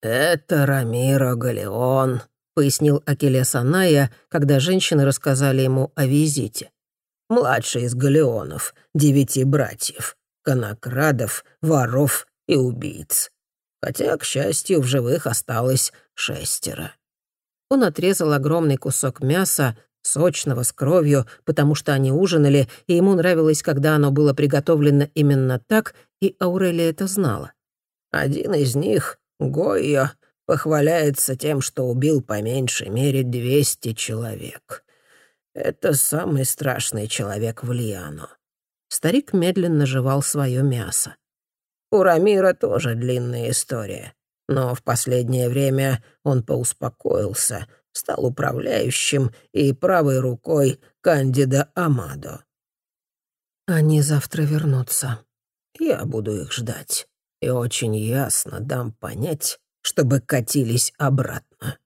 «Это Рамиро Галеон», — пояснил Акелес Аная, когда женщины рассказали ему о визите. «Младший из Галеонов, девяти братьев, конокрадов, воров и убийц. Хотя, к счастью, в живых осталось шестеро». Он отрезал огромный кусок мяса, сочного, с кровью, потому что они ужинали, и ему нравилось, когда оно было приготовлено именно так, и Аурелия это знала. Один из них, Гойо, похваляется тем, что убил по меньшей мере двести человек. Это самый страшный человек в Лиану. Старик медленно жевал свое мясо. У Рамира тоже длинная история, но в последнее время он поуспокоился — стал управляющим и правой рукой Кандида Амадо. Они завтра вернутся. Я буду их ждать и очень ясно дам понять, чтобы катились обратно.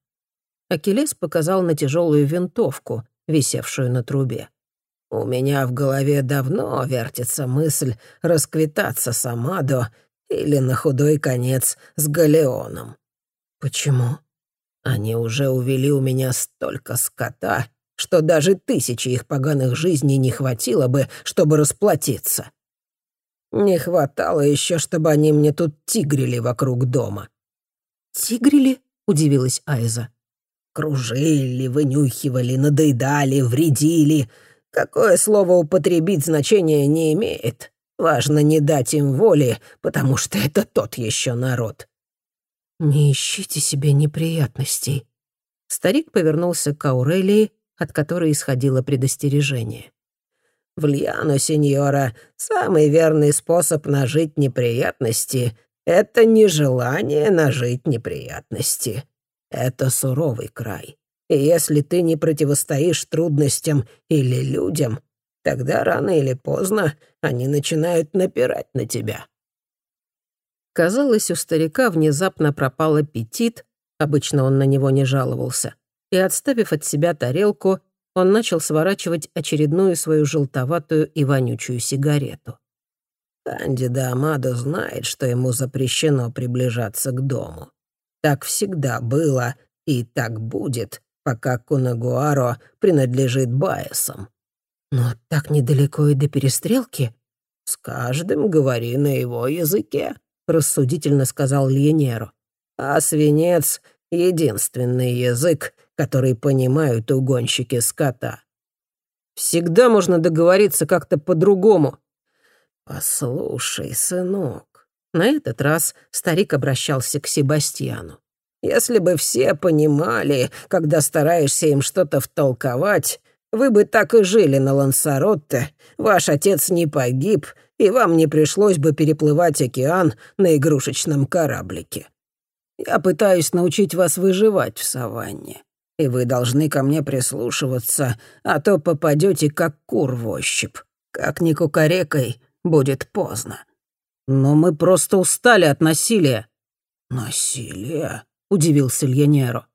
Акелес показал на тяжелую винтовку, висевшую на трубе. У меня в голове давно вертится мысль расквитаться с Амадо или на худой конец с Галеоном. Почему? Они уже увели у меня столько скота, что даже тысячи их поганых жизней не хватило бы, чтобы расплатиться. Не хватало еще, чтобы они мне тут тигрили вокруг дома. «Тигрили?» — удивилась Айза. «Кружили, вынюхивали, надоедали, вредили. Какое слово употребить значения не имеет. Важно не дать им воли, потому что это тот еще народ. «Не ищите себе неприятностей». Старик повернулся к Аурелии, от которой исходило предостережение. «В Льяно, сеньора, самый верный способ нажить неприятности — это нежелание нажить неприятности. Это суровый край. И если ты не противостоишь трудностям или людям, тогда рано или поздно они начинают напирать на тебя. Казалось, у старика внезапно пропал аппетит, обычно он на него не жаловался, и, отставив от себя тарелку, он начал сворачивать очередную свою желтоватую и вонючую сигарету. Кандида Амадо знает, что ему запрещено приближаться к дому. Так всегда было и так будет, пока Кунагуаро принадлежит Баесам. Но так недалеко и до перестрелки. С каждым говори на его языке. — рассудительно сказал Льенеро. «А свинец — единственный язык, который понимают угонщики скота. Всегда можно договориться как-то по-другому». «Послушай, сынок», — на этот раз старик обращался к Себастьяну. «Если бы все понимали, когда стараешься им что-то втолковать, вы бы так и жили на Лансаротте, ваш отец не погиб, и вам не пришлось бы переплывать океан на игрушечном кораблике. Я пытаюсь научить вас выживать в саванне, и вы должны ко мне прислушиваться, а то попадете как кур в ощупь. Как ни кукарекой, будет поздно. Но мы просто устали от насилия». «Насилие?» — удивился Льянеро.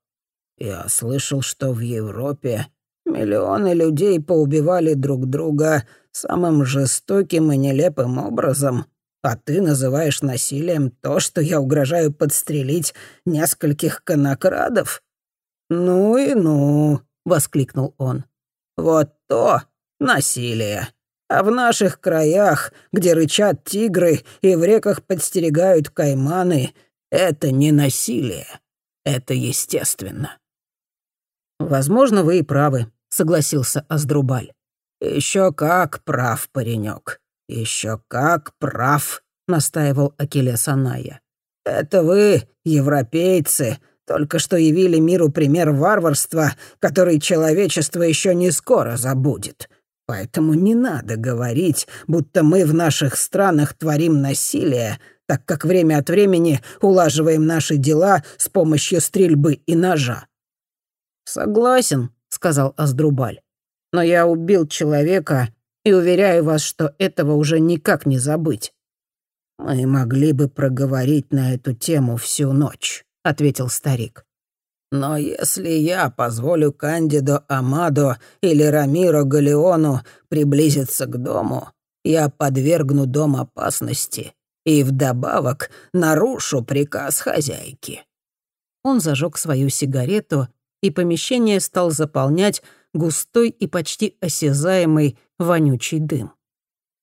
«Я слышал, что в Европе миллионы людей поубивали друг друга самым жестоким и нелепым образом, а ты называешь насилием то, что я угрожаю подстрелить нескольких конокрадов? Ну и ну, воскликнул он. Вот то насилие. А в наших краях, где рычат тигры и в реках подстерегают кайманы, это не насилие. Это естественно. Возможно, вы и правы, согласился Аздрубаль. Еще как прав, паренек. Еще как прав, настаивал Акелес Аная. Это вы, европейцы, только что явили миру пример варварства, который человечество еще не скоро забудет. Поэтому не надо говорить, будто мы в наших странах творим насилие, так как время от времени улаживаем наши дела с помощью стрельбы и ножа. «Согласен», — сказал Аздрубаль но я убил человека и уверяю вас, что этого уже никак не забыть». «Мы могли бы проговорить на эту тему всю ночь», — ответил старик. «Но если я позволю Кандидо Амадо или Рамиро Галеону приблизиться к дому, я подвергну дом опасности и вдобавок нарушу приказ хозяйки. Он зажег свою сигарету, и помещение стал заполнять густой и почти осязаемый вонючий дым.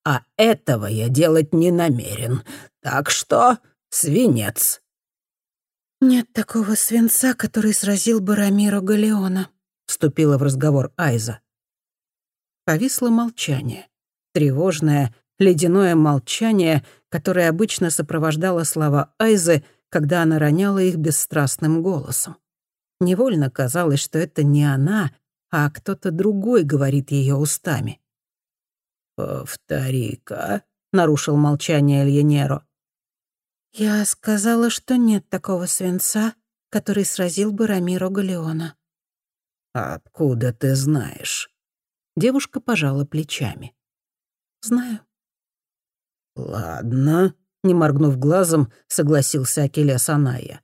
«А этого я делать не намерен, так что свинец». «Нет такого свинца, который сразил бы Рамиро Галеона», — вступила в разговор Айза. Повисло молчание. Тревожное, ледяное молчание, которое обычно сопровождало слова Айзы, когда она роняла их бесстрастным голосом. Невольно казалось, что это не она, а кто-то другой говорит ее устами. «Повтори-ка», — нарушил молчание Эльенеро. «Я сказала, что нет такого свинца, который сразил бы Рамиро Галеона». «Откуда ты знаешь?» Девушка пожала плечами. «Знаю». «Ладно», — не моргнув глазом, согласился Акелес Аная.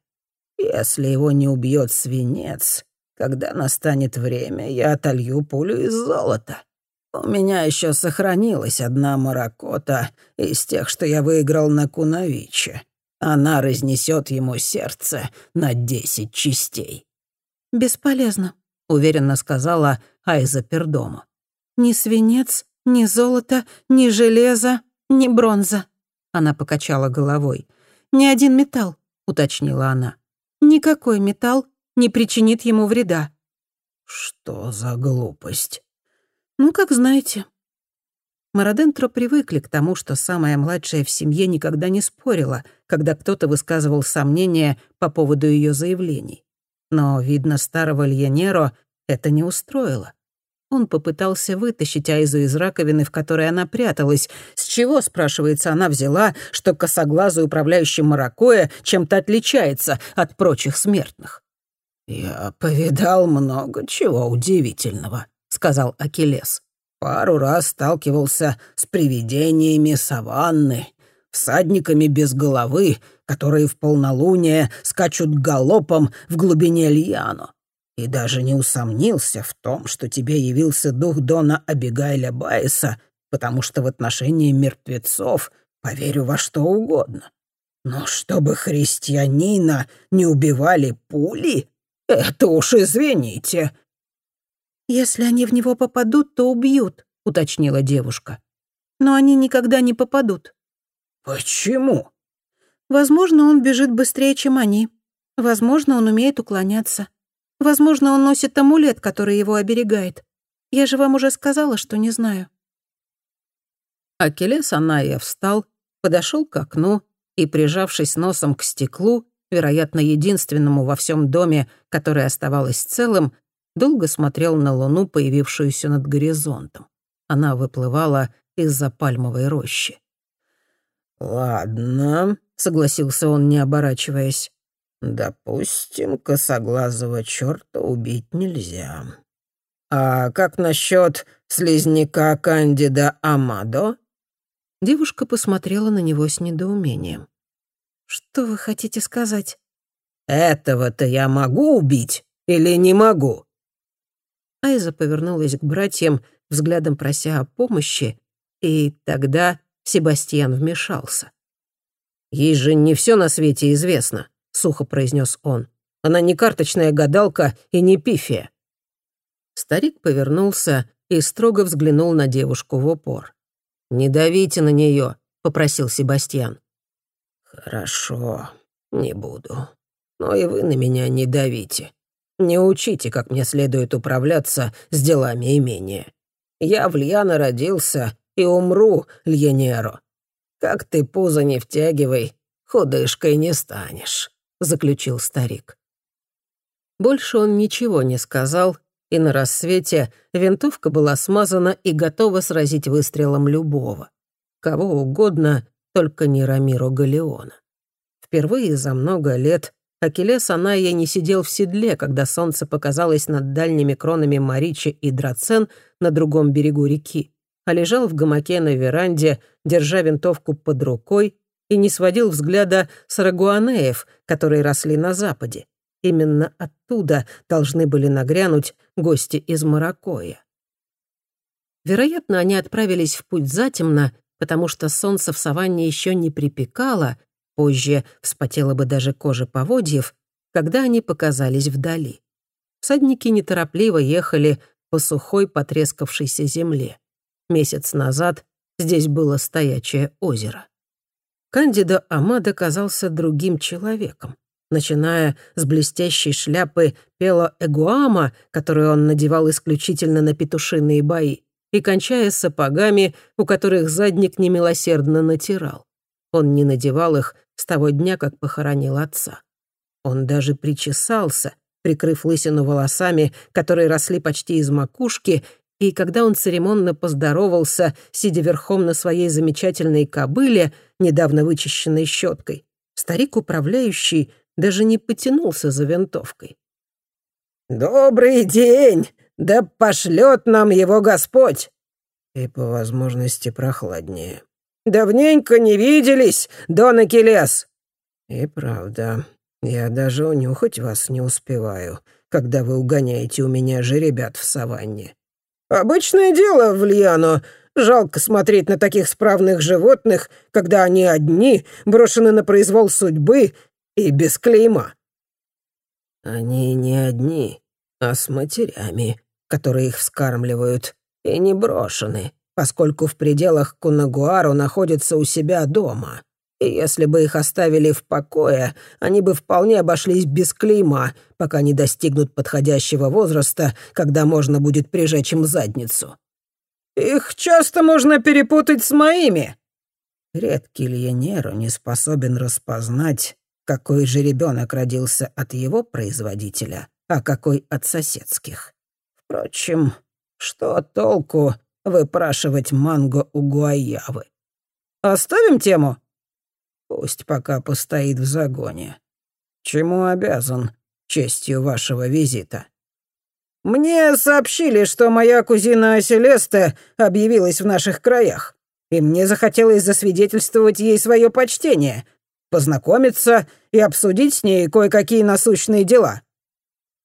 «Если его не убьет свинец, когда настанет время, я отолью пулю из золота. У меня еще сохранилась одна маракота из тех, что я выиграл на Кунавиче. Она разнесет ему сердце на десять частей». «Бесполезно», — уверенно сказала Айза Пердома. «Ни свинец, ни золото, ни железо, ни бронза». Она покачала головой. «Ни один металл», — уточнила она. «Никакой металл не причинит ему вреда». «Что за глупость?» «Ну, как знаете». Марадентро привыкли к тому, что самая младшая в семье никогда не спорила, когда кто-то высказывал сомнения по поводу ее заявлений. Но, видно, старого Льянеро это не устроило. Он попытался вытащить Айзу из раковины, в которой она пряталась. С чего, спрашивается, она взяла, что косоглазый управляющий Маракоя чем-то отличается от прочих смертных? «Я повидал много чего удивительного», сказал Акелес. «Пару раз сталкивался с привидениями саванны, всадниками без головы, которые в полнолуние скачут галопом в глубине Льяно. И даже не усомнился в том, что тебе явился дух Дона Абигайля Байеса, потому что в отношении мертвецов поверю во что угодно. Но чтобы христианина не убивали пули, это уж извините, «Если они в него попадут, то убьют», — уточнила девушка. «Но они никогда не попадут». «Почему?» «Возможно, он бежит быстрее, чем они. Возможно, он умеет уклоняться. Возможно, он носит амулет, который его оберегает. Я же вам уже сказала, что не знаю». Акелес Аная встал, подошел к окну и, прижавшись носом к стеклу, вероятно, единственному во всем доме, которое оставалось целым, долго смотрел на луну, появившуюся над горизонтом. Она выплывала из-за пальмовой рощи. «Ладно», — согласился он, не оборачиваясь. «Допустим, косоглазого черта убить нельзя. А как насчет слизняка Кандида Амадо?» Девушка посмотрела на него с недоумением. «Что вы хотите сказать?» «Этого-то я могу убить или не могу?» Айза повернулась к братьям, взглядом прося о помощи, и тогда Себастьян вмешался. «Ей же не все на свете известно», — сухо произнес он. «Она не карточная гадалка и не пифия». Старик повернулся и строго взглянул на девушку в упор. «Не давите на нее», — попросил Себастьян. «Хорошо, не буду. Но и вы на меня не давите. Не учите, как мне следует управляться с делами имения. Я в Льяно родился и умру, Льенеро. Как ты пузо не втягивай, худышкой не станешь», — заключил старик. Больше он ничего не сказал, и на рассвете винтовка была смазана и готова сразить выстрелом любого. Кого угодно, только не Рамиро Галеона. Впервые за много лет Акелес Аная не сидел в седле, когда солнце показалось над дальними кронами Маричи и Драцен на другом берегу реки, а лежал в гамаке на веранде, держа винтовку под рукой, и не сводил взгляда с рагуанеев, которые росли на западе. Именно оттуда должны были нагрянуть гости из Маракоя. Вероятно, они отправились в путь затемно, потому что солнце в саванне еще не припекало, позже вспотела бы даже кожа поводьев, когда они показались вдали. Всадники неторопливо ехали по сухой потрескавшейся земле. Месяц назад здесь было стоячее озеро. Кандидо Амад оказался другим человеком. Начиная с блестящей шляпы Пело Эгуама, которую он надевал исключительно на петушиные бои, и кончая сапогами, у которых задник немилосердно натирал. Он не надевал их с того дня, как похоронил отца. Он даже причесался, прикрыв лысину волосами, которые росли почти из макушки, и когда он церемонно поздоровался, сидя верхом на своей замечательной кобыле, недавно вычищенной щеткой, старик-управляющий даже не потянулся за винтовкой. «Добрый день! Да пошлет нам его Господь!» «И по возможности прохладнее». «Давненько не виделись, Дон Акелес!» «И правда, я даже унюхать вас не успеваю, когда вы угоняете у меня же ребят в саванне». «Обычное дело, Влияно. Жалко смотреть на таких справных животных, когда они одни, брошены на произвол судьбы и без клейма». «Они не одни, а с матерями, которые их вскармливают, и не брошены, поскольку в пределах Кунагуару находятся у себя дома. И если бы их оставили в покое, они бы вполне обошлись без клейма, пока не достигнут подходящего возраста, когда можно будет прижечь им задницу. Их часто можно перепутать с моими. Редкий Льенеру не способен распознать, какой же ребенок родился от его производителя, а какой от соседских. Впрочем, что толку выпрашивать манго у Гуаявы? Оставим тему? Пусть пока постоит в загоне. Чему обязан честью вашего визита? Мне сообщили, что моя кузина Селеста объявилась в наших краях, и мне захотелось засвидетельствовать ей свое почтение, познакомиться и обсудить с ней кое-какие насущные дела.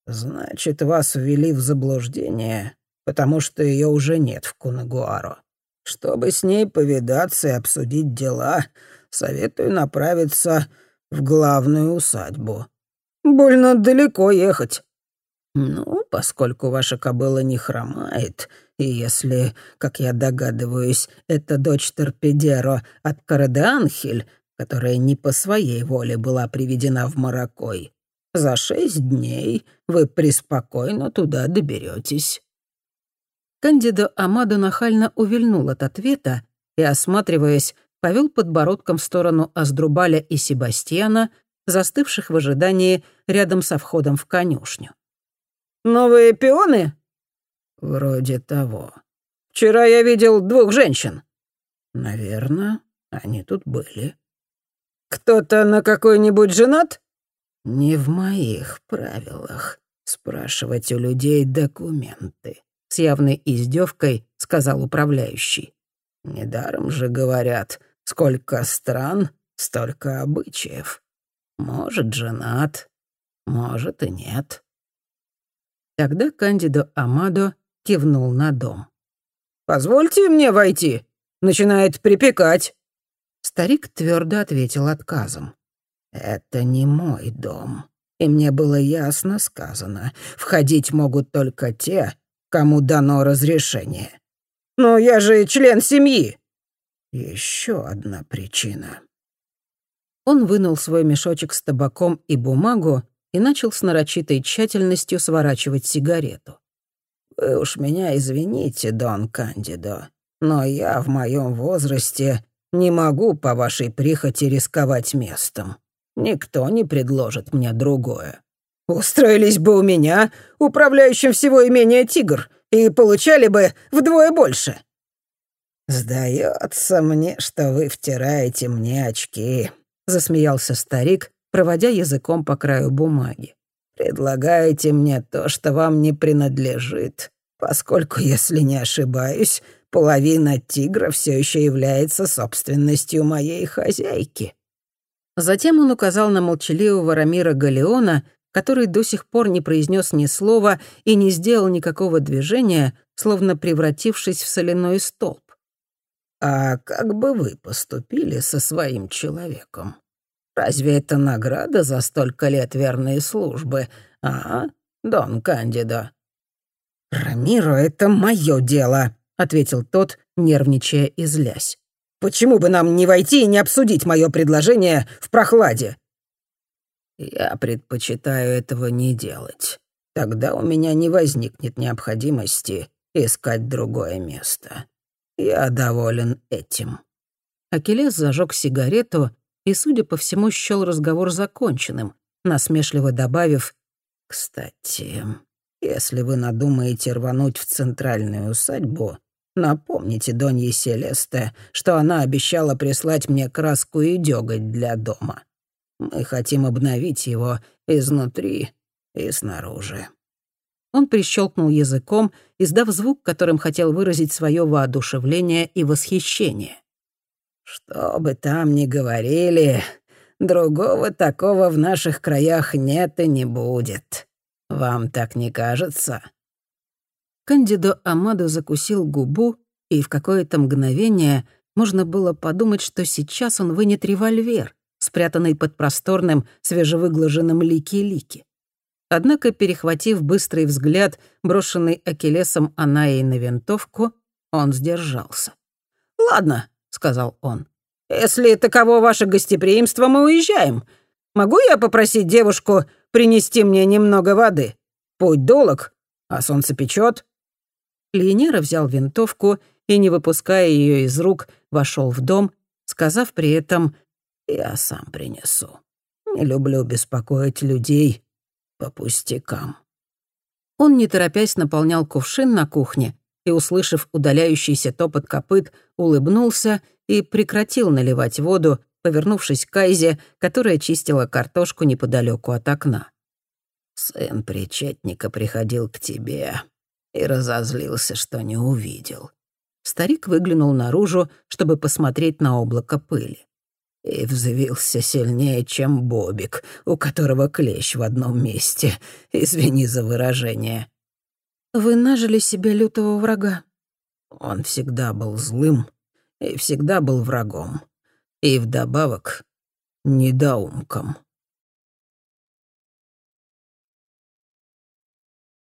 Значит, вас ввели в заблуждение, потому что ее уже нет в Кунагуаро. Чтобы с ней повидаться и обсудить дела, советую направиться в главную усадьбу. Больно далеко ехать. Ну, поскольку ваша кобыла не хромает, и если, как я догадываюсь, это дочь Торпедеро от Караданхель, которая не по своей воле была приведена в Маракой, за шесть дней вы преспокойно туда доберетесь. Кандидо Амадо нахально увильнул от ответа и, осматриваясь, повел подбородком в сторону Аздрубаля и Себастьяна, застывших в ожидании рядом со входом в конюшню. «Новые пионы?» «Вроде того. Вчера я видел двух женщин». «Наверное, они тут были». «Кто-то на какой-нибудь женат?» «Не в моих правилах спрашивать у людей документы», — с явной издевкой сказал управляющий. «Недаром же говорят, Сколько стран, столько обычаев. Может, женат, может и нет. Тогда Кандидо Амадо кивнул на дом. «Позвольте мне войти. Начинает припекать». Старик твердо ответил отказом. «Это не мой дом, и мне было ясно сказано, входить могут только те, кому дано разрешение». «Но я же член семьи», еще одна причина. Он вынул свой мешочек с табаком и бумагу и начал с нарочитой тщательностью сворачивать сигарету. «Вы уж меня извините, Дон Кандидо, но я в моем возрасте не могу по вашей прихоти рисковать местом. Никто не предложит мне другое. Устроились бы у меня, управляющим всего имения «Тигр», и получали бы вдвое больше. «Сдается мне, что вы втираете мне очки», — засмеялся старик, проводя языком по краю бумаги. «Предлагаете мне то, что вам не принадлежит, поскольку, если не ошибаюсь, половина тигра все еще является собственностью моей хозяйки». Затем он указал на молчаливого Рамира Галеона, который до сих пор не произнес ни слова и не сделал никакого движения, словно превратившись в соляной столб. А как бы вы поступили со своим человеком? Разве это награда за столько лет верной службы, а, Дон Кандидо?» «Рамиро, это мое дело», — ответил тот, нервничая и злясь. «Почему бы нам не войти и не обсудить мое предложение в прохладе?» «Я предпочитаю этого не делать. Тогда у меня не возникнет необходимости искать другое место. Я доволен этим». Акелес зажег сигарету и, судя по всему, счёл разговор законченным, насмешливо добавив «Кстати, если вы надумаете рвануть в центральную усадьбу, напомните Донье Селесте, что она обещала прислать мне краску и дёготь для дома. Мы хотим обновить его изнутри и снаружи». Он прищелкнул языком, издав звук, которым хотел выразить свое воодушевление и восхищение. Что бы там ни говорили, другого такого в наших краях нет и не будет. Вам так не кажется?» Кандидо Амадо закусил губу, и в какое-то мгновение можно было подумать, что сейчас он вынет револьвер, спрятанный под просторным, свежевыглаженным лики-лики. Однако, перехватив быстрый взгляд, брошенный Акелесом Анаей на винтовку, он сдержался. «Ладно, сказал он. «Если таково ваше гостеприимство, мы уезжаем. Могу я попросить девушку принести мне немного воды? Путь долг, а солнце печет». Лиенера взял винтовку и, не выпуская ее из рук, вошел в дом, сказав при этом «Я сам принесу. Не люблю беспокоить людей по пустякам». Он, не торопясь, наполнял кувшин на кухне и, услышав удаляющийся топот копыт, улыбнулся и прекратил наливать воду, повернувшись к Кайзе, которая чистила картошку неподалеку от окна. «Сын причетника приходил к тебе и разозлился, что не увидел». Старик выглянул наружу, чтобы посмотреть на облако пыли. И взвился сильнее, чем Бобик, у которого клещ в одном месте. Извини за выражение. Вы нажили себе лютого врага. Он всегда был злым и всегда был врагом. И вдобавок недоумком.